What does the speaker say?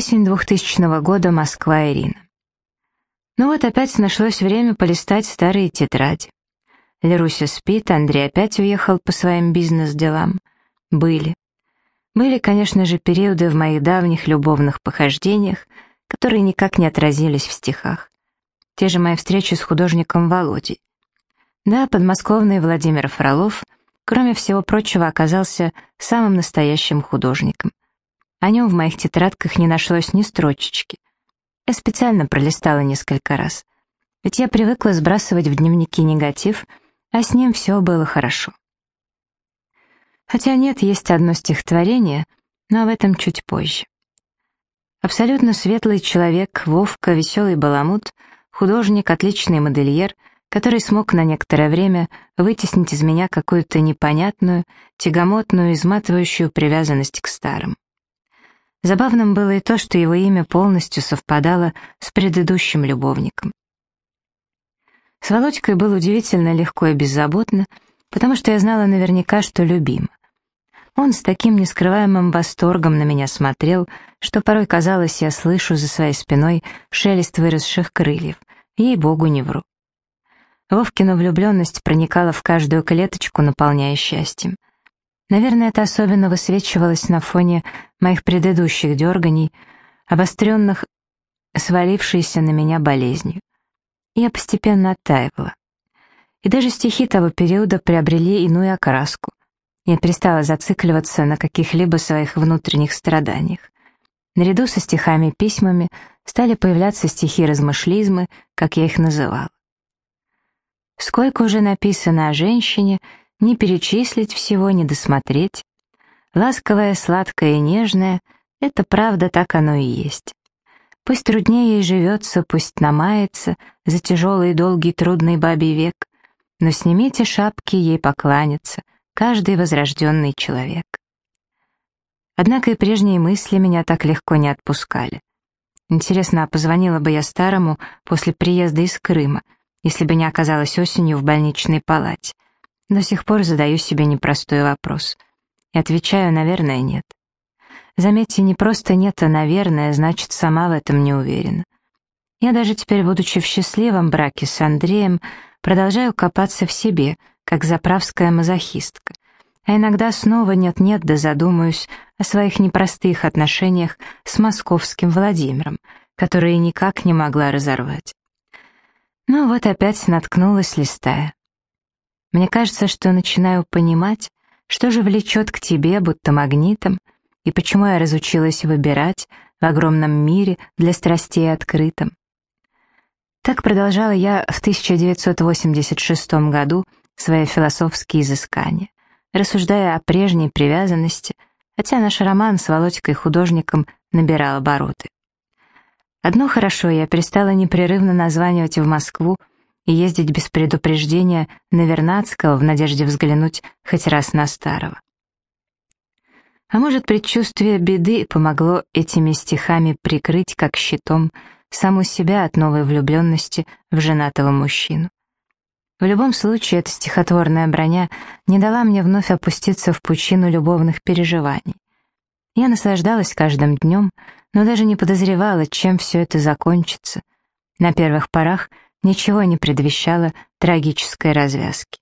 Осень 2000 года, Москва, Ирина. Ну вот опять нашлось время полистать старые тетради. Леруся спит, Андрей опять уехал по своим бизнес-делам. Были. Были, конечно же, периоды в моих давних любовных похождениях, которые никак не отразились в стихах. Те же мои встречи с художником Володей. Да, подмосковный Владимир Фролов, кроме всего прочего, оказался самым настоящим художником. О нем в моих тетрадках не нашлось ни строчечки. Я специально пролистала несколько раз. Ведь я привыкла сбрасывать в дневники негатив, а с ним все было хорошо. Хотя нет, есть одно стихотворение, но об этом чуть позже. Абсолютно светлый человек, Вовка, веселый баламут, художник, отличный модельер, который смог на некоторое время вытеснить из меня какую-то непонятную, тягомотную, изматывающую привязанность к старым. Забавным было и то, что его имя полностью совпадало с предыдущим любовником. С Володькой было удивительно легко и беззаботно, потому что я знала наверняка, что любима. Он с таким нескрываемым восторгом на меня смотрел, что порой казалось, я слышу за своей спиной шелест выросших крыльев. Ей-богу, не вру. Вовкина влюбленность проникала в каждую клеточку, наполняя счастьем. Наверное, это особенно высвечивалось на фоне моих предыдущих дерганий, обостренных, свалившейся на меня болезнью. Я постепенно оттаивала. И даже стихи того периода приобрели иную окраску. Я перестала зацикливаться на каких-либо своих внутренних страданиях. Наряду со стихами-письмами стали появляться стихи-размышлизмы, как я их называла. Сколько уже написано о женщине, не перечислить всего, не досмотреть. Ласковая, сладкая и нежная — это правда, так оно и есть. Пусть труднее ей живется, пусть намается за тяжелый, долгий, трудный бабий век, но снимите шапки, ей покланяться — каждый возрожденный человек. Однако и прежние мысли меня так легко не отпускали. Интересно, а позвонила бы я старому после приезда из Крыма, если бы не оказалась осенью в больничной палате? До сих пор задаю себе непростой вопрос. И отвечаю, наверное, нет. Заметьте, не просто нет, а наверное, значит, сама в этом не уверена. Я даже теперь, будучи в счастливом браке с Андреем, продолжаю копаться в себе, как заправская мазохистка. А иногда снова нет-нет, да задумаюсь о своих непростых отношениях с московским Владимиром, которые никак не могла разорвать. Ну вот опять наткнулась, листая. Мне кажется, что начинаю понимать, что же влечет к тебе, будто магнитом, и почему я разучилась выбирать в огромном мире для страстей открытым. Так продолжала я в 1986 году свои философские изыскания, рассуждая о прежней привязанности, хотя наш роман с Володькой художником набирал обороты. Одно хорошо, я перестала непрерывно названивать в Москву ездить без предупреждения на Вернадского в надежде взглянуть хоть раз на старого. А может, предчувствие беды помогло этими стихами прикрыть, как щитом, саму себя от новой влюбленности в женатого мужчину. В любом случае, эта стихотворная броня не дала мне вновь опуститься в пучину любовных переживаний. Я наслаждалась каждым днем, но даже не подозревала, чем все это закончится. На первых порах ничего не предвещало трагической развязки.